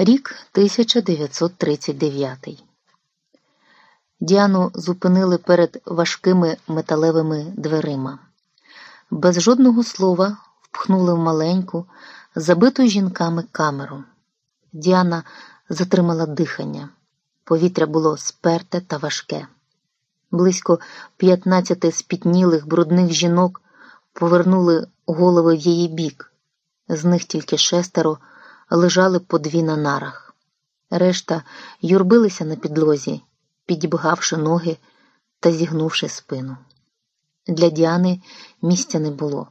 Рік 1939. Діану зупинили перед важкими металевими дверима. Без жодного слова впхнули в маленьку, забиту жінками камеру. Діана затримала дихання. Повітря було сперте та важке. Близько п'ятнадцяти спітнілих брудних жінок повернули голови в її бік. З них тільки шестеро лежали по дві на нарах. Решта юрбилися на підлозі, підібгавши ноги та зігнувши спину. Для Діани місця не було,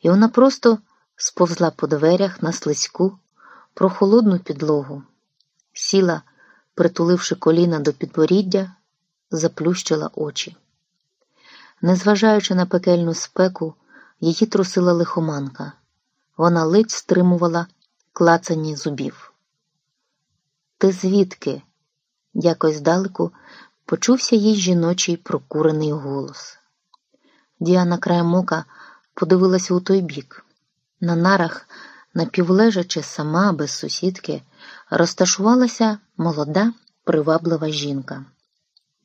і вона просто сповзла по дверях на слизьку, прохолодну підлогу, сіла, притуливши коліна до підборіддя, заплющила очі. Незважаючи на пекельну спеку, її трусила лихоманка. Вона ледь стримувала клацані зубів. Ти звідки? Якось здалеку почувся їй жіночий прокурений голос. Діана краєм ока подивилася у той бік. На нарах, напівлежачи сама без сусідки, розташувалася молода, приваблива жінка.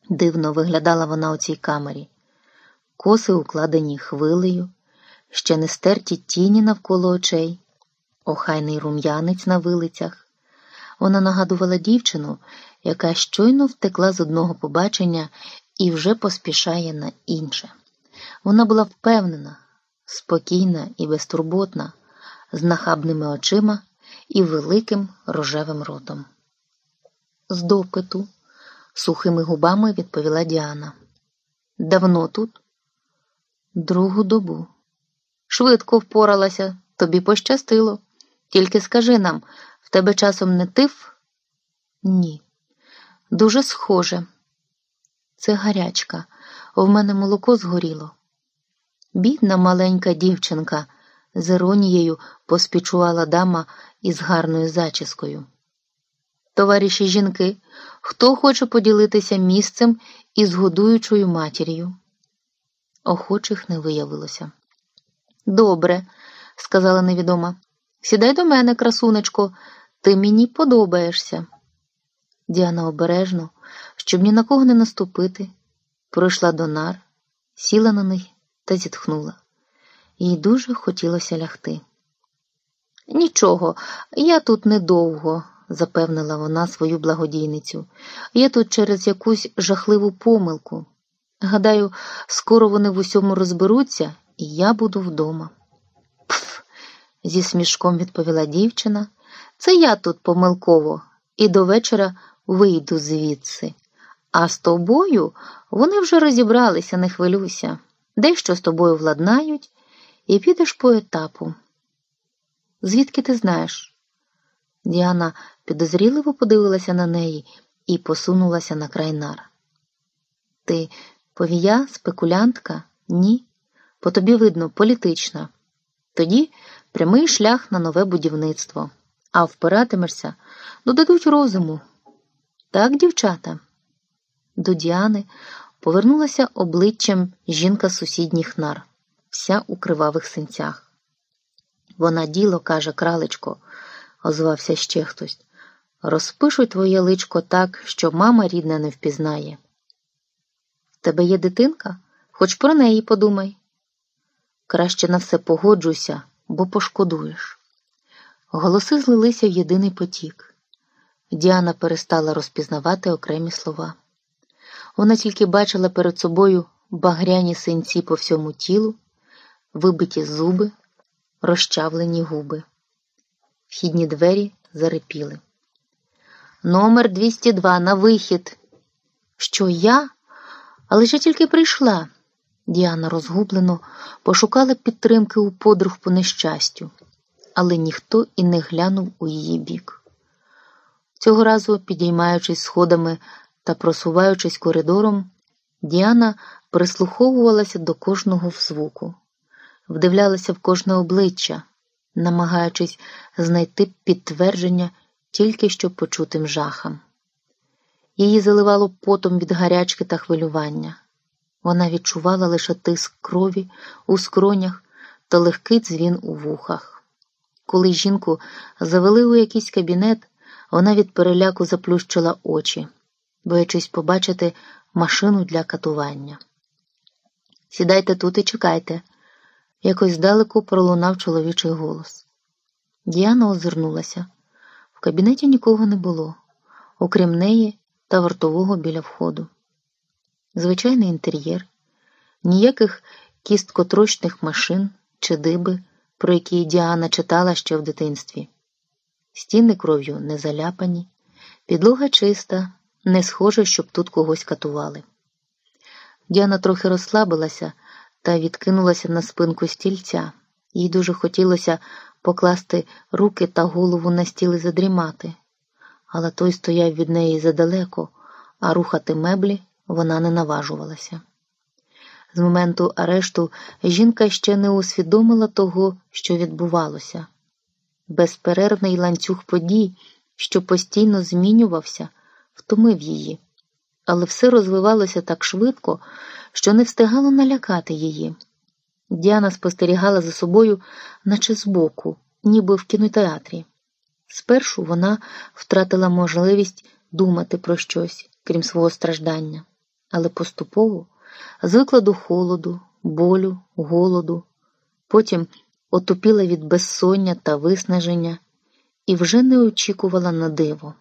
Дивно виглядала вона у цій камері, коси укладені хвилею, ще не стерті тіні навколо очей, охайний рум'янець на вилицях. Вона нагадувала дівчину, яка щойно втекла з одного побачення і вже поспішає на інше. Вона була впевнена, спокійна і безтурботна, з нахабними очима і великим рожевим ротом. З допиту, сухими губами відповіла Діана. Давно тут? Другу добу. Швидко впоралася, тобі пощастило. Тільки скажи нам, в тебе часом не тиф? Ні. Дуже схоже. Це гарячка, в мене молоко згоріло. Бідна маленька дівчинка, з іронією поспічувала дама із гарною зачіскою. Товариші жінки, хто хоче поділитися місцем із годуючою матір'ю? Охочих не виявилося. Добре, сказала невідома. Сідай до мене, красунечко, ти мені подобаєшся. Діана обережно, щоб ні на кого не наступити, пройшла до нар, сіла на них та зітхнула. Їй дуже хотілося лягти. Нічого, я тут недовго, запевнила вона свою благодійницю. Я тут через якусь жахливу помилку. Гадаю, скоро вони в усьому розберуться, і я буду вдома. Зі смішком відповіла дівчина. Це я тут помилково, і до вечора вийду звідси. А з тобою вони вже розібралися, не хвилюйся. Дещо з тобою владнають, і підеш по етапу. Звідки ти знаєш? Діана підозріливо подивилася на неї і посунулася на край нар. Ти повія, спекулянтка? Ні. По тобі видно, політична. Тоді прямий шлях на нове будівництво, а впиратимешся, додадуть розуму. Так, дівчата? До Діани повернулася обличчям жінка сусідніх нар, вся у кривавих синцях. Вона діло, каже, кралечко, озвався ще хтось. Розпишуй твоє личко так, що мама рідна не впізнає. В тебе є дитинка? Хоч про неї подумай. Краще на все погоджуйся, бо пошкодуєш. Голоси злилися в єдиний потік. Діана перестала розпізнавати окремі слова. Вона тільки бачила перед собою багряні синці по всьому тілу, вибиті зуби, розчавлені губи. Вхідні двері зарипіли. Номер 202 на вихід. Що я? Але ж я тільки прийшла. Діана розгублено пошукала підтримки у подруг по нещастю, але ніхто і не глянув у її бік. Цього разу, підіймаючись сходами та просуваючись коридором, Діана прислуховувалася до кожного звуку, вдивлялася в кожне обличчя, намагаючись знайти підтвердження тільки що почутим жахам. Її заливало потом від гарячки та хвилювання. Вона відчувала лише тиск крові у скронях та легкий дзвін у вухах. Коли жінку завели у якийсь кабінет, Вона від переляку заплющила очі, боячись побачити машину для катування. Сідайте тут і чекайте, якось здалеку пролунав чоловічий голос. Діана озирнулася. В кабінеті нікого не було, окрім неї та вартового біля входу. Звичайний інтер'єр, ніяких кісткотрочних машин чи диби, про які Діана читала ще в дитинстві. Стіни кров'ю не заляпані, підлога чиста, не схоже, щоб тут когось катували. Діана трохи розслабилася та відкинулася на спинку стільця. Їй дуже хотілося покласти руки та голову на стіл і задрімати, але той стояв від неї задалеко, а рухати меблі вона не наважувалася. З моменту арешту жінка ще не усвідомила того, що відбувалося. Безперервний ланцюг подій, що постійно змінювався, втомив її, але все розвивалося так швидко, що не встигало налякати її. Діана спостерігала за собою, наче збоку, ніби в кінотеатрі. Спершу вона втратила можливість думати про щось, крім свого страждання, але поступово звикла до холоду, болю, голоду, потім отупіла від безсоння та виснаження і вже не очікувала на диво.